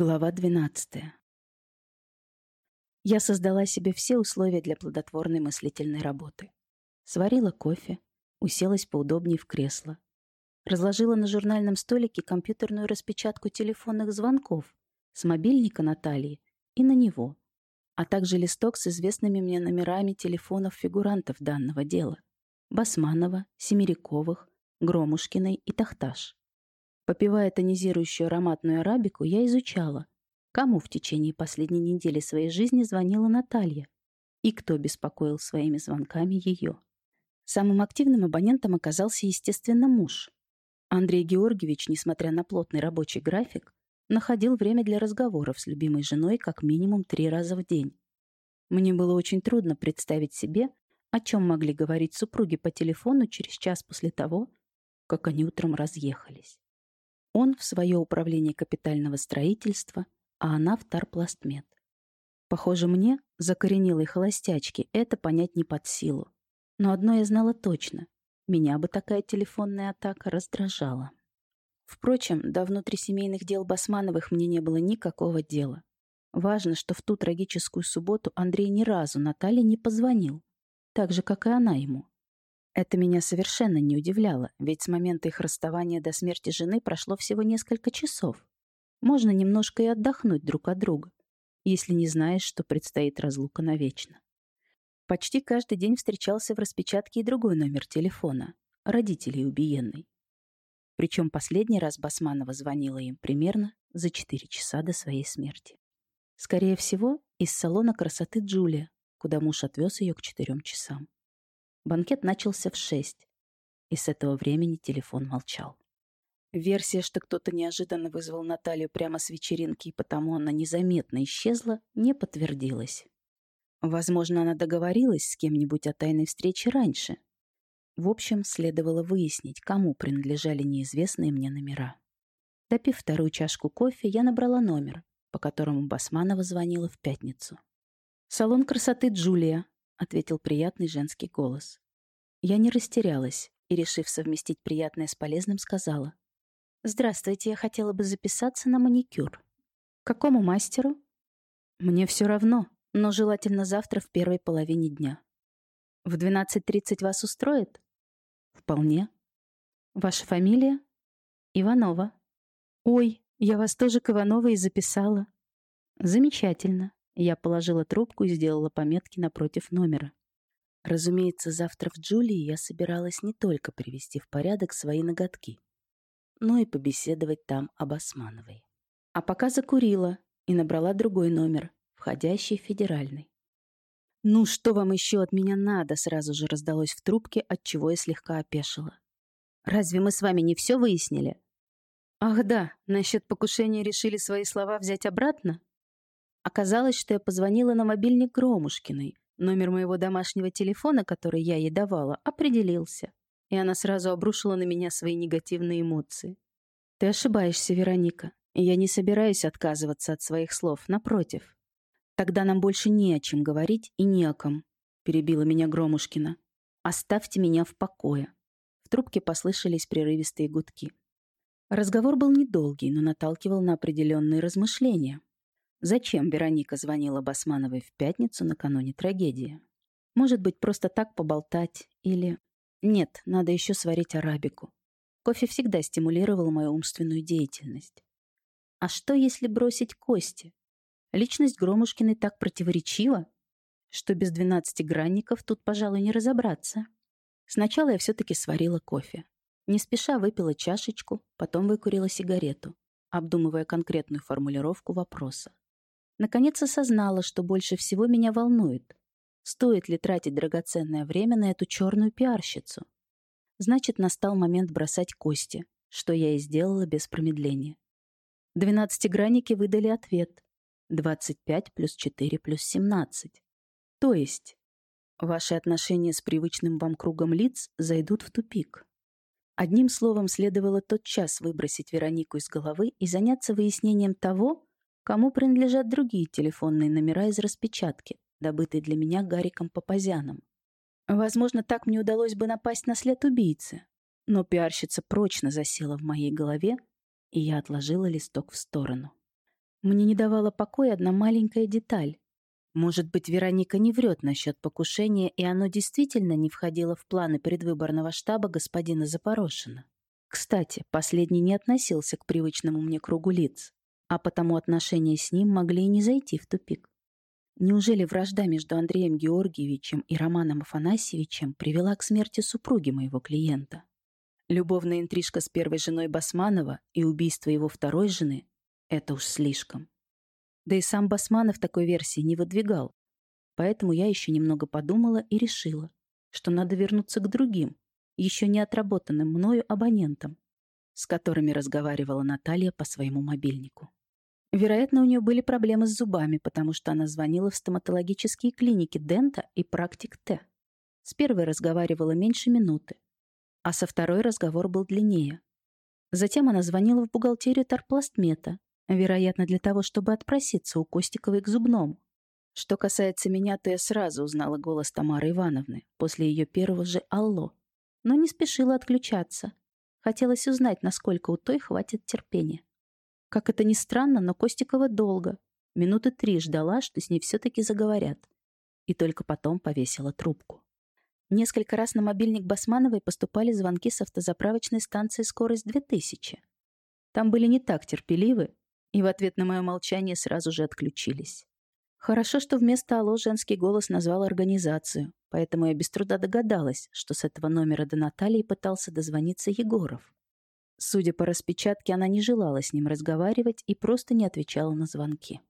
Глава 12. Я создала себе все условия для плодотворной мыслительной работы. Сварила кофе, уселась поудобнее в кресло. Разложила на журнальном столике компьютерную распечатку телефонных звонков с мобильника Натальи и на него, а также листок с известными мне номерами телефонов фигурантов данного дела — Басманова, Семеряковых, Громушкиной и Тахташ. Попивая тонизирующую ароматную арабику, я изучала, кому в течение последней недели своей жизни звонила Наталья и кто беспокоил своими звонками ее. Самым активным абонентом оказался, естественно, муж. Андрей Георгиевич, несмотря на плотный рабочий график, находил время для разговоров с любимой женой как минимум три раза в день. Мне было очень трудно представить себе, о чем могли говорить супруги по телефону через час после того, как они утром разъехались. Он в свое управление капитального строительства, а она в Тарпластмет. Похоже, мне, закоренелой холостячки, это понять не под силу. Но одно я знала точно. Меня бы такая телефонная атака раздражала. Впрочем, до внутрисемейных дел Басмановых мне не было никакого дела. Важно, что в ту трагическую субботу Андрей ни разу Наталье не позвонил. Так же, как и она ему. Это меня совершенно не удивляло, ведь с момента их расставания до смерти жены прошло всего несколько часов. Можно немножко и отдохнуть друг от друга, если не знаешь, что предстоит разлука навечно. Почти каждый день встречался в распечатке и другой номер телефона — родителей убиенной. Причем последний раз Басманова звонила им примерно за 4 часа до своей смерти. Скорее всего, из салона красоты Джулия, куда муж отвез ее к 4 часам. Банкет начался в шесть, и с этого времени телефон молчал. Версия, что кто-то неожиданно вызвал Наталью прямо с вечеринки, и потому она незаметно исчезла, не подтвердилась. Возможно, она договорилась с кем-нибудь о тайной встрече раньше. В общем, следовало выяснить, кому принадлежали неизвестные мне номера. Допив вторую чашку кофе, я набрала номер, по которому Басманова звонила в пятницу. «Салон красоты Джулия», ответил приятный женский голос. Я не растерялась и, решив совместить приятное с полезным, сказала. «Здравствуйте, я хотела бы записаться на маникюр». «Какому мастеру?» «Мне все равно, но желательно завтра в первой половине дня». «В 12.30 вас устроит?» «Вполне». «Ваша фамилия?» «Иванова». «Ой, я вас тоже к Ивановой записала». «Замечательно. Я положила трубку и сделала пометки напротив номера. Разумеется, завтра в Джулии я собиралась не только привести в порядок свои ноготки, но и побеседовать там об Османовой. А пока закурила и набрала другой номер, входящий в федеральный. «Ну, что вам еще от меня надо?» сразу же раздалось в трубке, от чего я слегка опешила. «Разве мы с вами не все выяснили?» «Ах да, насчет покушения решили свои слова взять обратно?» Оказалось, что я позвонила на мобильник Громушкиной. Номер моего домашнего телефона, который я ей давала, определился. И она сразу обрушила на меня свои негативные эмоции. «Ты ошибаешься, Вероника. Я не собираюсь отказываться от своих слов, напротив. Тогда нам больше не о чем говорить и не о ком», — перебила меня Громушкина. «Оставьте меня в покое». В трубке послышались прерывистые гудки. Разговор был недолгий, но наталкивал на определенные размышления. Зачем Вероника звонила Басмановой в пятницу накануне трагедии? Может быть, просто так поболтать или... Нет, надо еще сварить арабику. Кофе всегда стимулировал мою умственную деятельность. А что, если бросить кости? Личность Громушкиной так противоречива, что без двенадцатигранников тут, пожалуй, не разобраться. Сначала я все-таки сварила кофе. Не спеша выпила чашечку, потом выкурила сигарету, обдумывая конкретную формулировку вопроса. Наконец осознала, что больше всего меня волнует. Стоит ли тратить драгоценное время на эту черную пиарщицу? Значит, настал момент бросать кости, что я и сделала без промедления. Двенадцатигранники выдали ответ. 25 плюс 4 плюс 17. То есть, ваши отношения с привычным вам кругом лиц зайдут в тупик. Одним словом, следовало тот час выбросить Веронику из головы и заняться выяснением того, кому принадлежат другие телефонные номера из распечатки, добытые для меня Гариком Папазяном. Возможно, так мне удалось бы напасть на след убийцы, но пиарщица прочно засела в моей голове, и я отложила листок в сторону. Мне не давала покоя одна маленькая деталь. Может быть, Вероника не врет насчет покушения, и оно действительно не входило в планы предвыборного штаба господина Запорошина. Кстати, последний не относился к привычному мне кругу лиц, а потому отношения с ним могли и не зайти в тупик. Неужели вражда между Андреем Георгиевичем и Романом Афанасьевичем привела к смерти супруги моего клиента? Любовная интрижка с первой женой Басманова и убийство его второй жены — это уж слишком. Да и сам Басманов такой версии не выдвигал. Поэтому я еще немного подумала и решила, что надо вернуться к другим, еще не отработанным мною абонентам, с которыми разговаривала Наталья по своему мобильнику. Вероятно, у нее были проблемы с зубами, потому что она звонила в стоматологические клиники Дента и Практик Т. С первой разговаривала меньше минуты, а со второй разговор был длиннее. Затем она звонила в бухгалтерию Тарпластмета, Вероятно, для того, чтобы отпроситься у Костиковой к зубному. Что касается меня, то я сразу узнала голос Тамары Ивановны после ее первого же «Алло», но не спешила отключаться. Хотелось узнать, насколько у той хватит терпения. Как это ни странно, но Костикова долго. Минуты три ждала, что с ней все-таки заговорят. И только потом повесила трубку. Несколько раз на мобильник Басмановой поступали звонки с автозаправочной станции «Скорость 2000». Там были не так терпеливы, и в ответ на мое молчание сразу же отключились. Хорошо, что вместо «Алло» женский голос назвал организацию, поэтому я без труда догадалась, что с этого номера до Натальи пытался дозвониться Егоров. Судя по распечатке, она не желала с ним разговаривать и просто не отвечала на звонки.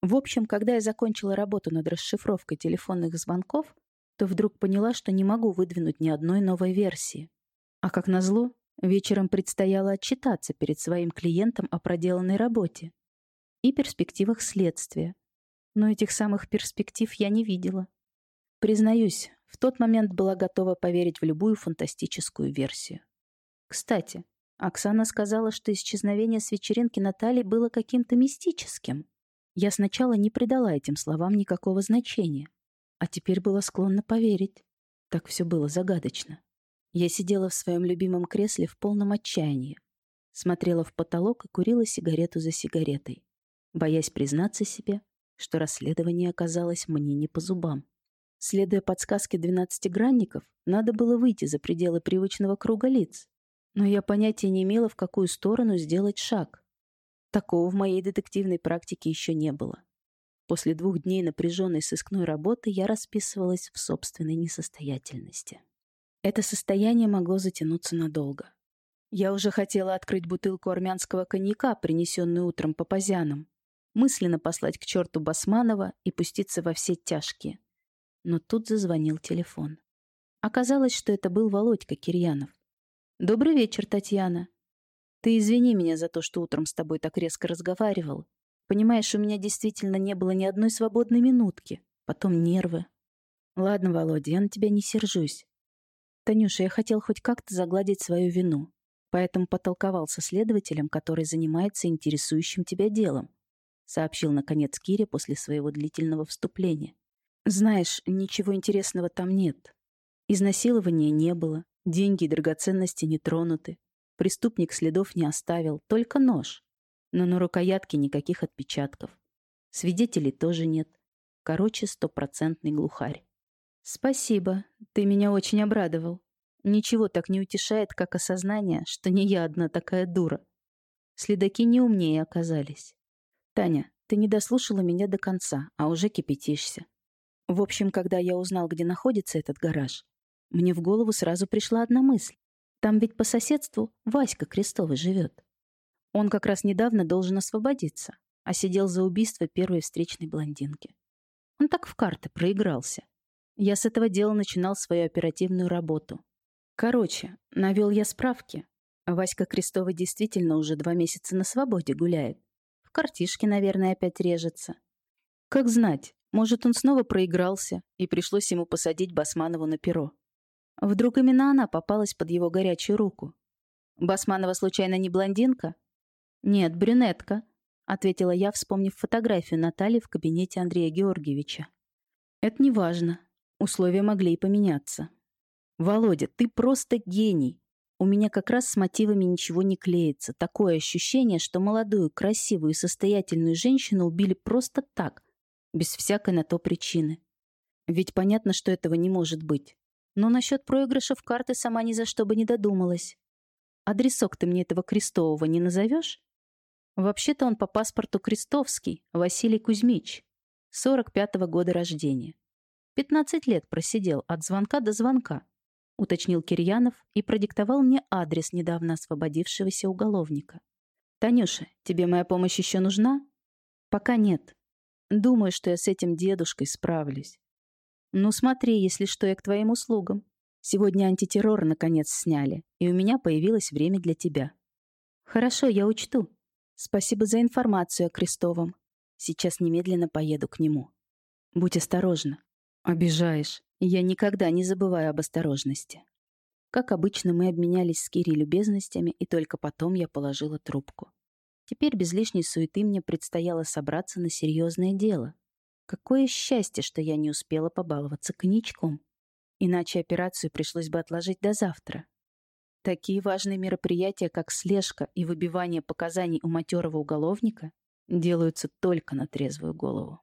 В общем, когда я закончила работу над расшифровкой телефонных звонков, то вдруг поняла, что не могу выдвинуть ни одной новой версии. А как назло, Вечером предстояло отчитаться перед своим клиентом о проделанной работе и перспективах следствия. Но этих самых перспектив я не видела. Признаюсь, в тот момент была готова поверить в любую фантастическую версию. Кстати, Оксана сказала, что исчезновение с вечеринки Натальи было каким-то мистическим. Я сначала не придала этим словам никакого значения, а теперь была склонна поверить. Так все было загадочно. Я сидела в своем любимом кресле в полном отчаянии, смотрела в потолок и курила сигарету за сигаретой, боясь признаться себе, что расследование оказалось мне не по зубам. Следуя подсказке двенадцатигранников, надо было выйти за пределы привычного круга лиц, но я понятия не имела, в какую сторону сделать шаг. Такого в моей детективной практике еще не было. После двух дней напряженной сыскной работы я расписывалась в собственной несостоятельности. Это состояние могло затянуться надолго. Я уже хотела открыть бутылку армянского коньяка, принесенную утром папазяном, мысленно послать к черту Басманова и пуститься во все тяжкие. Но тут зазвонил телефон. Оказалось, что это был Володька Кирьянов. «Добрый вечер, Татьяна. Ты извини меня за то, что утром с тобой так резко разговаривал. Понимаешь, у меня действительно не было ни одной свободной минутки. Потом нервы. Ладно, Володя, я на тебя не сержусь. «Танюша, я хотел хоть как-то загладить свою вину, поэтому потолковал со следователем, который занимается интересующим тебя делом», сообщил, наконец, Кире после своего длительного вступления. «Знаешь, ничего интересного там нет. Изнасилования не было, деньги и драгоценности не тронуты, преступник следов не оставил, только нож. Но на рукоятке никаких отпечатков. Свидетелей тоже нет. Короче, стопроцентный глухарь. «Спасибо, ты меня очень обрадовал. Ничего так не утешает, как осознание, что не я одна такая дура. Следаки не умнее оказались. Таня, ты не дослушала меня до конца, а уже кипятишься. В общем, когда я узнал, где находится этот гараж, мне в голову сразу пришла одна мысль. Там ведь по соседству Васька Крестовый живет. Он как раз недавно должен освободиться, а сидел за убийство первой встречной блондинки. Он так в карты проигрался. Я с этого дела начинал свою оперативную работу. Короче, навел я справки. Васька Крестова действительно уже два месяца на свободе гуляет. В картишке, наверное, опять режется. Как знать, может, он снова проигрался, и пришлось ему посадить Басманову на перо. Вдруг именно она попалась под его горячую руку. «Басманова случайно не блондинка?» «Нет, брюнетка», — ответила я, вспомнив фотографию Натальи в кабинете Андрея Георгиевича. «Это не важно. Условия могли и поменяться. «Володя, ты просто гений. У меня как раз с мотивами ничего не клеится. Такое ощущение, что молодую, красивую и состоятельную женщину убили просто так, без всякой на то причины. Ведь понятно, что этого не может быть. Но насчет проигрыша в карты сама ни за что бы не додумалась. Адресок ты мне этого Крестового не назовешь? Вообще-то он по паспорту Крестовский, Василий Кузьмич, 45-го года рождения. 15 лет просидел от звонка до звонка уточнил Кирьянов и продиктовал мне адрес недавно освободившегося уголовника. «Танюша, тебе моя помощь еще нужна?» «Пока нет. Думаю, что я с этим дедушкой справлюсь. Ну смотри, если что, я к твоим услугам. Сегодня антитеррор наконец сняли, и у меня появилось время для тебя». «Хорошо, я учту. Спасибо за информацию о Крестовом. Сейчас немедленно поеду к нему. Будь осторожна». «Обижаешь. Я никогда не забываю об осторожности. Как обычно, мы обменялись с Кири любезностями, и только потом я положила трубку. Теперь без лишней суеты мне предстояло собраться на серьезное дело. Какое счастье, что я не успела побаловаться коньячком. Иначе операцию пришлось бы отложить до завтра. Такие важные мероприятия, как слежка и выбивание показаний у матерого уголовника, делаются только на трезвую голову.